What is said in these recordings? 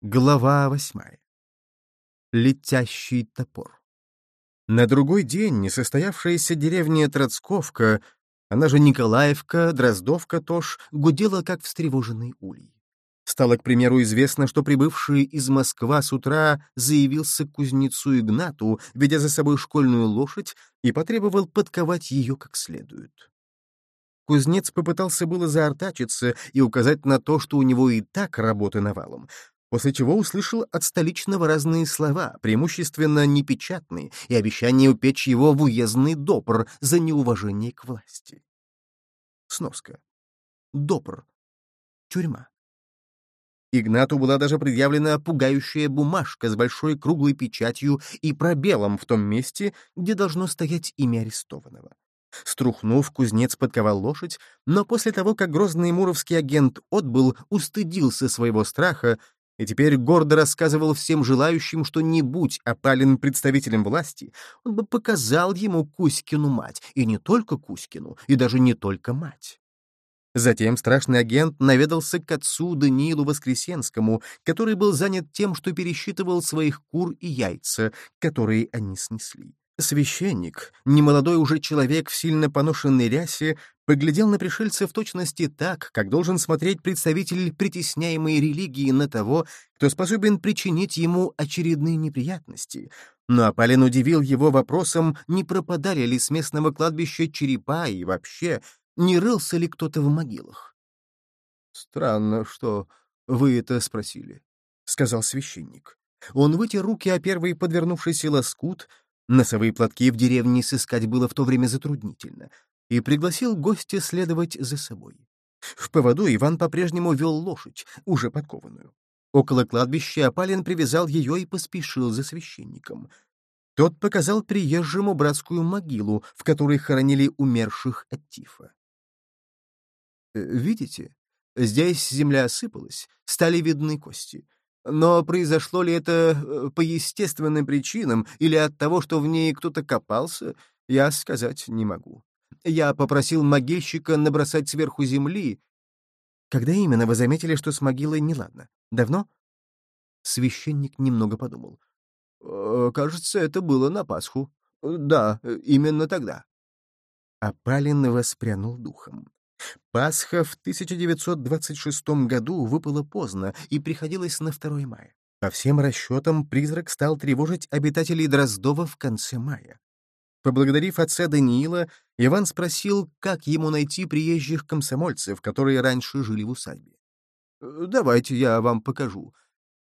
Глава восьмая. Летящий топор. На другой день несостоявшаяся деревня Троцковка, она же Николаевка, Дроздовка тоже, гудела, как встревоженный улей. Стало, к примеру, известно, что прибывший из Москвы с утра заявился к кузнецу Игнату, ведя за собой школьную лошадь, и потребовал подковать ее как следует. Кузнец попытался было заортачиться и указать на то, что у него и так работы навалом, после чего услышал от столичного разные слова, преимущественно непечатные, и обещание упечь его в уездный допр за неуважение к власти. Сноска. Допр. Тюрьма. Игнату была даже предъявлена пугающая бумажка с большой круглой печатью и пробелом в том месте, где должно стоять имя арестованного. Струхнув, кузнец подковал лошадь, но после того, как грозный муровский агент отбыл, устыдился своего страха и теперь гордо рассказывал всем желающим, что не будь опален представителем власти, он бы показал ему Кузькину мать, и не только Кузькину, и даже не только мать. Затем страшный агент наведался к отцу Даниилу Воскресенскому, который был занят тем, что пересчитывал своих кур и яйца, которые они снесли. Священник, немолодой уже человек в сильно поношенной рясе, поглядел на пришельца в точности так, как должен смотреть представитель притесняемой религии на того, кто способен причинить ему очередные неприятности. Но Апалин удивил его вопросом, не пропадали ли с местного кладбища черепа и вообще, не рылся ли кто-то в могилах. «Странно, что вы это спросили», — сказал священник. Он вытер руки о первый подвернувшийся лоскут, Носовые платки в деревне сыскать было в то время затруднительно, и пригласил гостя следовать за собой. В поводу Иван по-прежнему вел лошадь, уже подкованную. Около кладбища Апалин привязал ее и поспешил за священником. Тот показал приезжему братскую могилу, в которой хоронили умерших от тифа. «Э, «Видите, здесь земля осыпалась, стали видны кости. Но произошло ли это э, по естественным причинам или от того, что в ней кто-то копался, я сказать не могу. Я попросил могильщика набросать сверху земли. Когда именно вы заметили, что с могилой неладно? Давно? Священник немного подумал. «Э, «Кажется, это было на Пасху. Да, именно тогда». А Палин воспрянул духом. Пасха в 1926 году выпала поздно и приходилось на 2 мая. По всем расчетам, призрак стал тревожить обитателей Дроздова в конце мая. Поблагодарив отца Даниила, Иван спросил, как ему найти приезжих комсомольцев, которые раньше жили в усадьбе. «Э, «Давайте я вам покажу.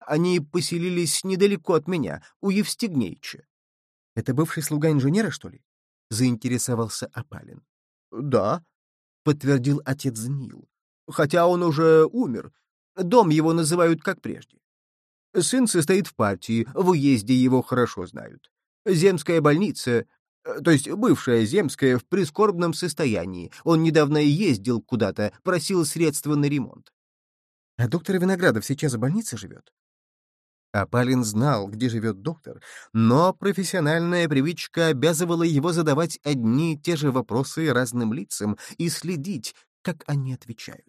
Они поселились недалеко от меня, у Евстигнейча». «Это бывший слуга инженера, что ли?» — заинтересовался Апалин. «Да», подтвердил отец Нил. Хотя он уже умер. Дом его называют как прежде. Сын состоит в партии, в уезде его хорошо знают. Земская больница, то есть бывшая земская, в прискорбном состоянии. Он недавно ездил куда-то, просил средства на ремонт. А доктор Виноградов сейчас в больнице живет? Апалин знал, где живет доктор, но профессиональная привычка обязывала его задавать одни и те же вопросы разным лицам и следить, как они отвечают.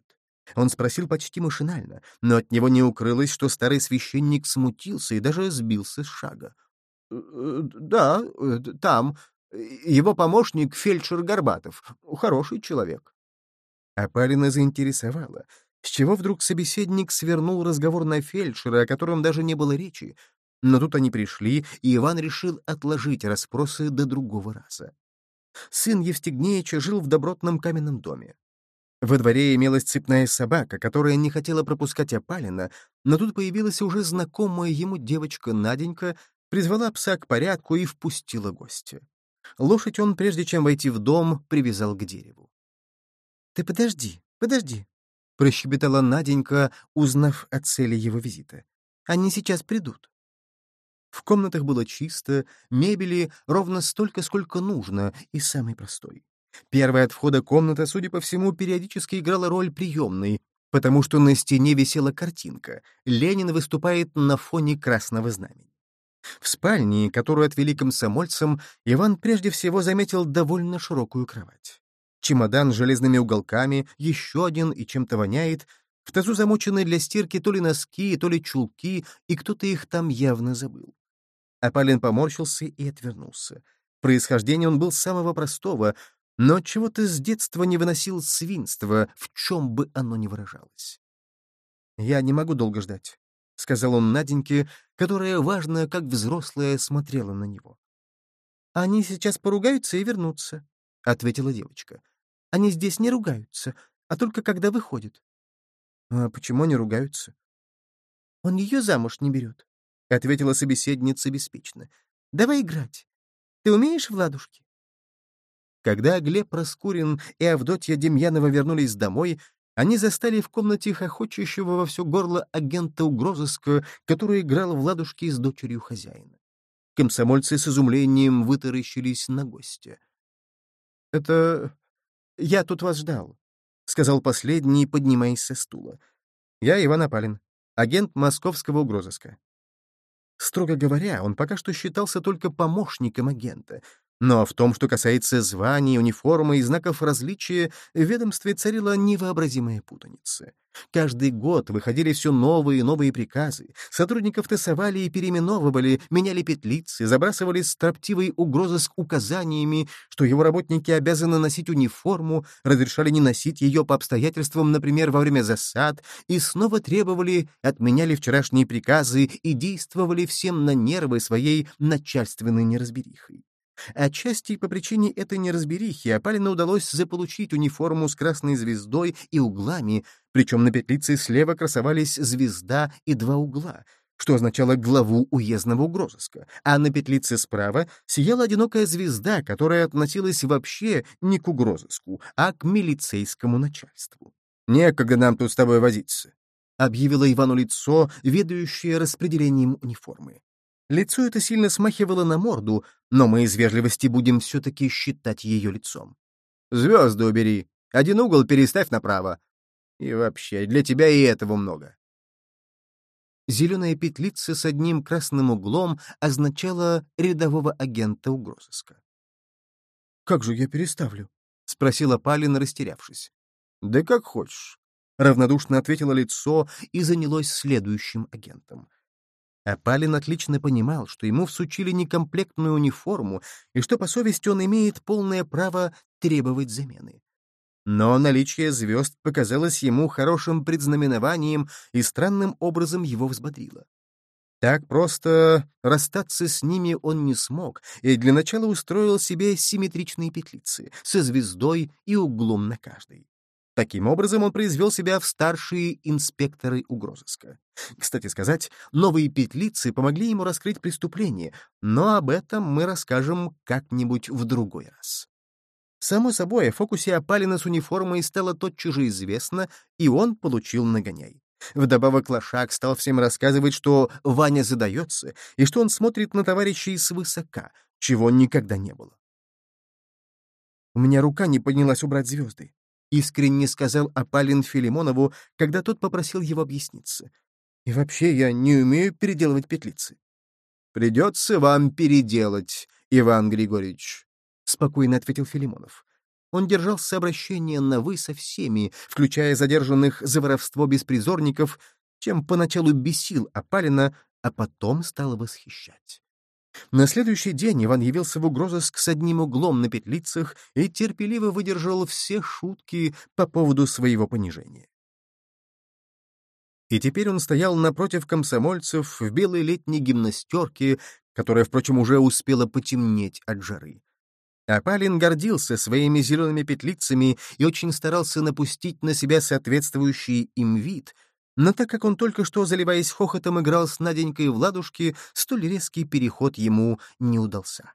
Он спросил почти машинально, но от него не укрылось, что старый священник смутился и даже сбился с шага. «Э, э, «Да, э, там. Его помощник — фельдшер Горбатов. Хороший человек». Апалина заинтересовала — с чего вдруг собеседник свернул разговор на фельдшера, о котором даже не было речи? Но тут они пришли, и Иван решил отложить расспросы до другого раза. Сын Евстигнеича жил в добротном каменном доме. Во дворе имелась цепная собака, которая не хотела пропускать опалина, но тут появилась уже знакомая ему девочка Наденька, призвала пса к порядку и впустила гостя. Лошадь он, прежде чем войти в дом, привязал к дереву. — Ты подожди, подожди, прощебетала Наденька, узнав о цели его визита. «Они сейчас придут». В комнатах было чисто, мебели ровно столько, сколько нужно, и самый простой. Первая от входа комната, судя по всему, периодически играла роль приемной, потому что на стене висела картинка «Ленин выступает на фоне красного знамени». В спальне, которую отвели комсомольцам, Иван прежде всего заметил довольно широкую кровать чемодан с железными уголками, еще один и чем-то воняет. В тазу замочены для стирки то ли носки, то ли чулки, и кто-то их там явно забыл. Апалин поморщился и отвернулся. Происхождение он был самого простого, но чего-то с детства не выносил свинства, в чем бы оно ни выражалось. «Я не могу долго ждать», — сказал он Наденьке, которая, важная как взрослая, смотрела на него. «Они сейчас поругаются и вернутся», — ответила девочка. «Они здесь не ругаются, а только когда выходят». «А почему они ругаются?» «Он ее замуж не берет», — ответила собеседница беспечно. «Давай играть. Ты умеешь в ладушки?» Когда Глеб Раскурин и Авдотья Демьянова вернулись домой, они застали в комнате хохочущего во все горло агента угрозыска, который играл в ладушки с дочерью хозяина. Комсомольцы с изумлением вытаращились на гостя. — Это... я тут вас ждал, — сказал последний, поднимаясь со стула. — Я Иван Апалин, агент московского угрозыска. Строго говоря, он пока что считался только помощником агента, но в том, что касается званий, униформы и знаков различия, в ведомстве царила невообразимая путаница. Каждый год выходили все новые и новые приказы. Сотрудников тесовали и переименовывали, меняли петлицы, забрасывали строптивые угрозы с указаниями, что его работники обязаны носить униформу, разрешали не носить ее по обстоятельствам, например, во время засад, и снова требовали, отменяли вчерашние приказы и действовали всем на нервы своей начальственной неразберихой. Отчасти по причине этой неразберихи Апалину удалось заполучить униформу с красной звездой и углами, причем на петлице слева красовались звезда и два угла, что означало главу уездного угрозыска, а на петлице справа сияла одинокая звезда, которая относилась вообще не к угрозыску, а к милицейскому начальству. «Некогда нам тут с тобой возиться», — объявило Ивану лицо, ведающее распределением униформы. Лицо это сильно смахивало на морду, но мы из вежливости будем все-таки считать ее лицом. «Звезды убери, один угол переставь направо. И вообще, для тебя и этого много». Зеленая петлица с одним красным углом означала рядового агента угрозыска. «Как же я переставлю?» — спросила Палин, растерявшись. «Да как хочешь», — равнодушно ответило лицо и занялось следующим агентом. Апалин отлично понимал, что ему всучили некомплектную униформу и что по совести он имеет полное право требовать замены. Но наличие звезд показалось ему хорошим предзнаменованием и странным образом его взбодрило. Так просто расстаться с ними он не смог, и для начала устроил себе симметричные петлицы со звездой и углом на каждой. Таким образом, он произвел себя в старшие инспекторы угрозыска. Кстати сказать, новые петлицы помогли ему раскрыть преступление, но об этом мы расскажем как-нибудь в другой раз. Само собой, о фокусе Апалина с униформой стало тотчас же известно, и он получил нагоняй. Вдобавок Лошак стал всем рассказывать, что Ваня задается, и что он смотрит на товарищей свысока, чего никогда не было. У меня рука не поднялась убрать звезды. — искренне сказал Апалин Филимонову, когда тот попросил его объясниться. «И вообще я не умею переделывать петлицы». «Придется вам переделать, Иван Григорьевич», — спокойно ответил Филимонов. Он держался обращения на «вы» со всеми, включая задержанных за воровство беспризорников, чем поначалу бесил Апалина, а потом стал восхищать. На следующий день Иван явился в угрозыск с одним углом на петлицах и терпеливо выдержал все шутки по поводу своего понижения. И теперь он стоял напротив комсомольцев в белой летней гимнастерке, которая, впрочем, уже успела потемнеть от жары. Апалин гордился своими зелеными петлицами и очень старался напустить на себя соответствующий им вид — но так как он только что, заливаясь хохотом, играл с Наденькой в ладушки, столь резкий переход ему не удался.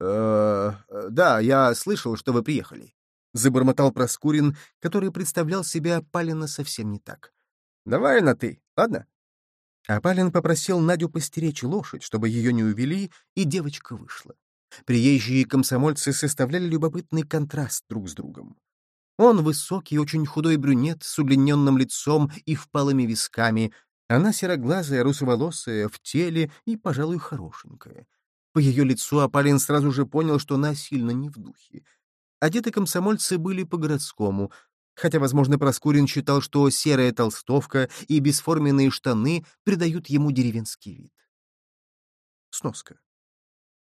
«Э, «Да, я слышал, что вы приехали», — забормотал Проскурин, который представлял себя Палина совсем не так. «Давай на «ты», ладно?» А Палин попросил Надю постеречь лошадь, чтобы ее не увели, и девочка вышла. Приезжие комсомольцы составляли любопытный контраст друг с другом. Он высокий, очень худой брюнет с удлиненным лицом и впалыми висками, она сероглазая, русоволосая, в теле и, пожалуй, хорошенькая. По ее лицу Апалин сразу же понял, что она сильно не в духе. Одеты комсомольцы были по-городскому. хотя, возможно, Проскурин считал, что серая толстовка и бесформенные штаны придают ему деревенский вид. Сноска.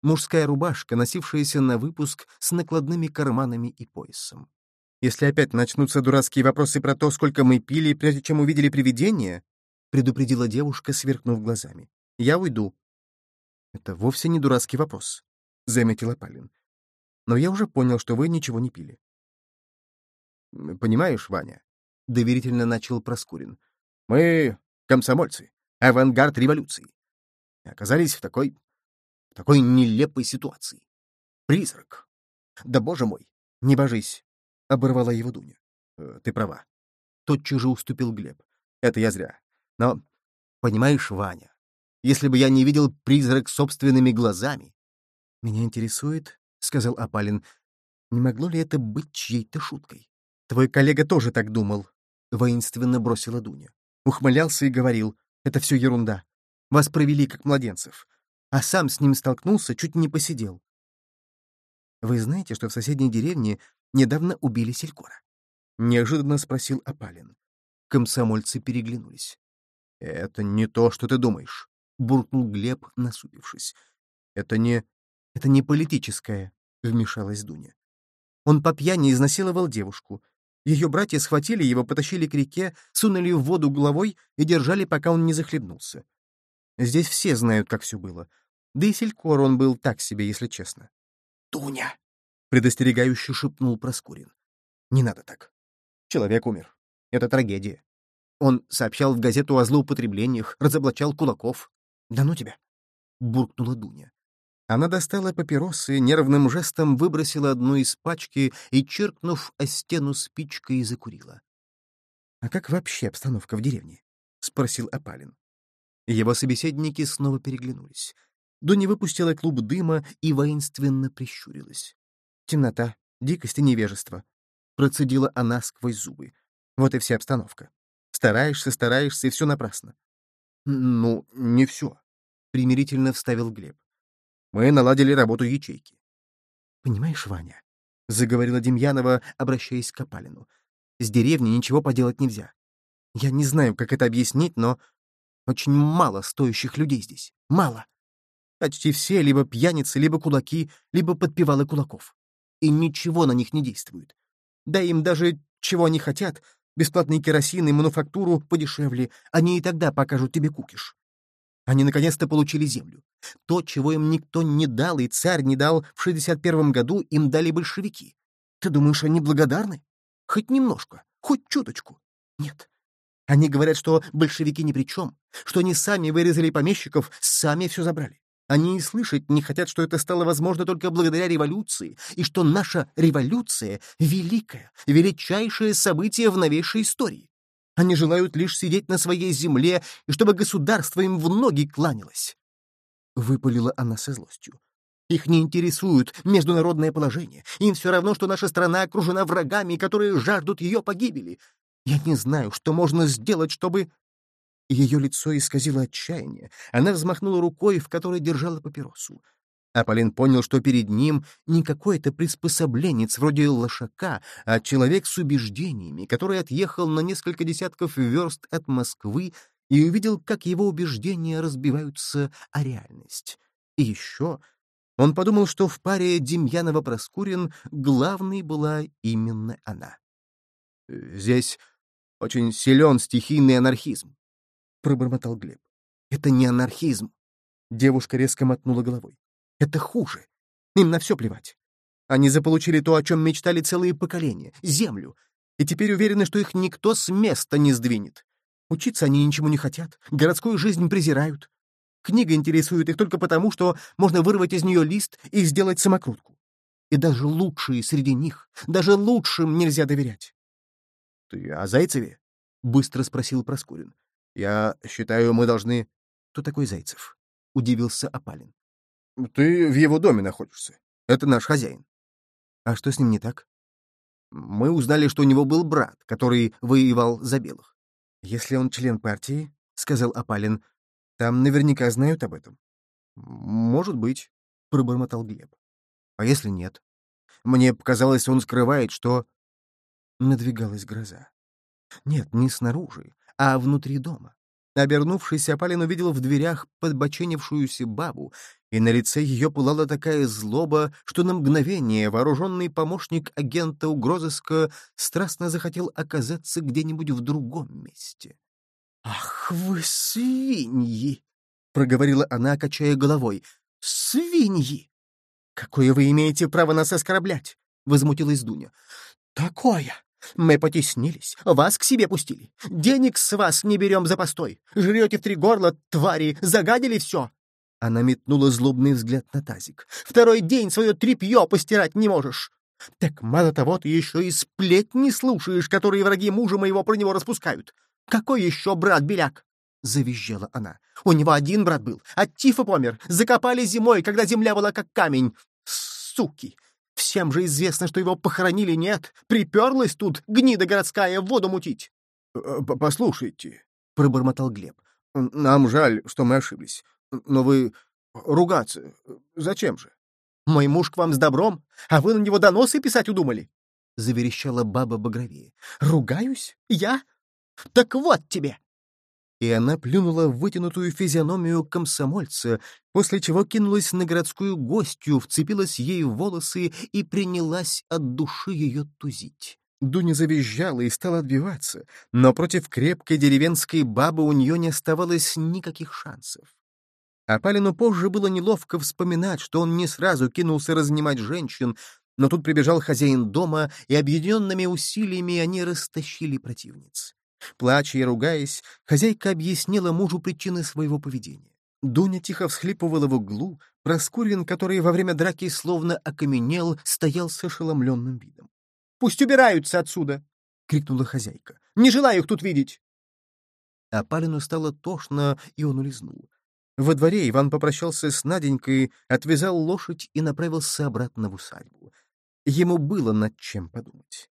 Мужская рубашка, носившаяся на выпуск с накладными карманами и поясом. Если опять начнутся дурацкие вопросы про то, сколько мы пили, прежде чем увидели привидение, предупредила девушка, сверкнув глазами. Я уйду. Это вовсе не дурацкий вопрос, заметила Палин. Но я уже понял, что вы ничего не пили. Понимаешь, Ваня, доверительно начал Проскурин. Мы комсомольцы, авангард революции. Оказались в такой... в такой нелепой ситуации. Призрак. Да, боже мой, не божись, — оборвала его Дуня. «Э, «Ты права». Тотчас же уступил Глеб. «Это я зря. Но, понимаешь, Ваня, если бы я не видел призрак собственными глазами...» «Меня интересует, — сказал Апалин, — не могло ли это быть чьей-то шуткой? Твой коллега тоже так думал, — воинственно бросила Дуня. Ухмылялся и говорил, это все ерунда. Вас провели как младенцев. А сам с ним столкнулся, чуть не посидел. Вы знаете, что в соседней деревне недавно убили Селькора?» — неожиданно спросил Апалин. Комсомольцы переглянулись. «Это не то, что ты думаешь», — буркнул Глеб, насупившись. «Это не... это не политическое», — вмешалась Дуня. Он по пьяни изнасиловал девушку. Ее братья схватили его, потащили к реке, сунули в воду головой и держали, пока он не захлебнулся. Здесь все знают, как все было. Да и Селькор он был так себе, если честно. «Дуня!» — предостерегающе шепнул Проскурин. «Не надо так. Человек умер. Это трагедия. Он сообщал в газету о злоупотреблениях, разоблачал кулаков. Да ну тебя!» — буркнула Дуня. Она достала папиросы, нервным жестом выбросила одну из пачки и, черкнув о стену спичкой, закурила. «А как вообще обстановка в деревне?» — спросил Апалин. Его собеседники снова переглянулись. Дуня выпустила клуб дыма и воинственно прищурилась. Темнота, дикость и невежество. Процедила она сквозь зубы. Вот и вся обстановка. Стараешься, стараешься, и все напрасно. Ну, не все. Примирительно вставил Глеб. Мы наладили работу ячейки. Понимаешь, Ваня, — заговорила Демьянова, обращаясь к Копалину, — с деревни ничего поделать нельзя. Я не знаю, как это объяснить, но очень мало стоящих людей здесь. Мало. Почти все либо пьяницы, либо кулаки, либо подпевалы кулаков и ничего на них не действует. Дай им даже чего они хотят, бесплатный керосин и мануфактуру подешевле, они и тогда покажут тебе кукиш. Они наконец-то получили землю. То, чего им никто не дал и царь не дал в 61 году, им дали большевики. Ты думаешь, они благодарны? Хоть немножко, хоть чуточку. Нет. Они говорят, что большевики ни при чем, что они сами вырезали помещиков, сами все забрали. Они и слышать не хотят, что это стало возможно только благодаря революции, и что наша революция — великое, величайшее событие в новейшей истории. Они желают лишь сидеть на своей земле, и чтобы государство им в ноги кланялось. Выпалила она со злостью. Их не интересует международное положение. Им все равно, что наша страна окружена врагами, которые жаждут ее погибели. Я не знаю, что можно сделать, чтобы... Ее лицо исказило отчаяние. Она взмахнула рукой, в которой держала папиросу. Аполлин понял, что перед ним не какой-то приспособленец вроде лошака, а человек с убеждениями, который отъехал на несколько десятков верст от Москвы и увидел, как его убеждения разбиваются о реальность. И еще он подумал, что в паре Демьянова-Проскурин главной была именно она. «Здесь очень силен стихийный анархизм», — пробормотал Глеб. «Это не анархизм!» Девушка резко мотнула головой. «Это хуже. Им на все плевать. Они заполучили то, о чем мечтали целые поколения — землю, и теперь уверены, что их никто с места не сдвинет. Учиться они ничему не хотят, городскую жизнь презирают. Книга интересует их только потому, что можно вырвать из нее лист и сделать самокрутку. И даже лучшие среди них, даже лучшим нельзя доверять. — Ты о Зайцеве? — быстро спросил Проскурин. Я считаю, мы должны... Кто такой Зайцев? Удивился Апалин. Ты в его доме находишься. Это наш хозяин. А что с ним не так? Мы узнали, что у него был брат, который воевал за белых. Если он член партии, — сказал Апалин, — там наверняка знают об этом. Может быть, — пробормотал Глеб. А если нет? Мне показалось, он скрывает, что... Надвигалась гроза. Нет, не снаружи, а внутри дома. Обернувшись, Апалин увидел в дверях подбоченившуюся бабу, и на лице ее пылала такая злоба, что на мгновение вооруженный помощник агента угрозыска страстно захотел оказаться где-нибудь в другом месте. «Ах вы свиньи!» — проговорила она, качая головой. «Свиньи!» «Какое вы имеете право нас оскорблять?» — возмутилась Дуня. «Такое! Мы потеснились, вас к себе пустили. Денег с вас не берем за постой. Жрете в три горла, твари, загадили все. Она метнула злобный взгляд на тазик. «Второй день свое тряпье постирать не можешь!» «Так мало того, ты еще и сплетни слушаешь, которые враги мужа моего про него распускают. Какой еще брат-беляк?» — завизжала она. «У него один брат был, от тифа помер. Закопали зимой, когда земля была как камень. Суки! Всем же известно, что его похоронили нет. Приперлась тут гнида городская воду мутить. Э, — Послушайте, — пробормотал Глеб, — нам жаль, что мы ошиблись. Но вы ругаться зачем же? — Мой муж к вам с добром, а вы на него доносы писать удумали? — заверещала баба багровее. — Ругаюсь? Я? Так вот тебе! И она плюнула в вытянутую физиономию комсомольца, после чего кинулась на городскую гостью, вцепилась ей в волосы и принялась от души ее тузить. Дуня завизжала и стала отбиваться, но против крепкой деревенской бабы у нее не оставалось никаких шансов. А Палину позже было неловко вспоминать, что он не сразу кинулся разнимать женщин, но тут прибежал хозяин дома, и объединенными усилиями они растащили противниц. Плача и ругаясь, хозяйка объяснила мужу причины своего поведения. Дуня тихо всхлипывала в углу, Проскурин, который во время драки словно окаменел, стоял с ошеломленным видом. «Пусть убираются отсюда!» — крикнула хозяйка. «Не желаю их тут видеть!» А Палину стало тошно, и он улизнул. Во дворе Иван попрощался с Наденькой, отвязал лошадь и направился обратно в усадьбу. Ему было над чем подумать.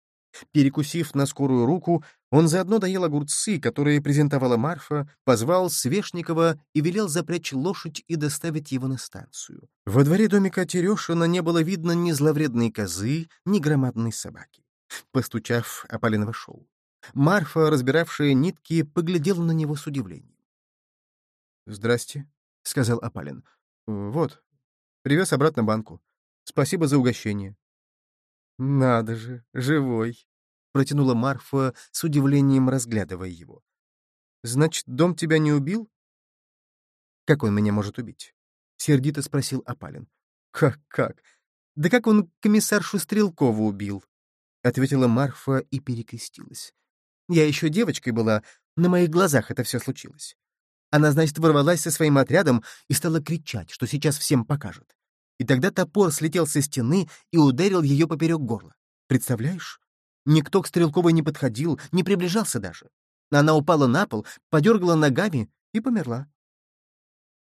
Перекусив на скорую руку, он заодно доел огурцы, которые презентовала Марфа, позвал Свешникова и велел запрячь лошадь и доставить его на станцию. Во дворе домика Терешина не было видно ни зловредной козы, ни громадной собаки. Постучав, Апалин вошел. Марфа, разбиравшая нитки, поглядела на него с удивлением. «Здрасте», — сказал Апалин. «Вот, привез обратно банку. Спасибо за угощение». «Надо же, живой!» — протянула Марфа с удивлением, разглядывая его. «Значит, дом тебя не убил?» «Как он меня может убить?» — сердито спросил Апалин. «Как-как? Да как он комиссаршу Стрелкову убил?» — ответила Марфа и перекрестилась. «Я еще девочкой была, на моих глазах это все случилось. Она, значит, ворвалась со своим отрядом и стала кричать, что сейчас всем покажет. И тогда топор слетел со стены и ударил ее поперек горла. Представляешь? Никто к Стрелковой не подходил, не приближался даже. Она упала на пол, подергала ногами и померла.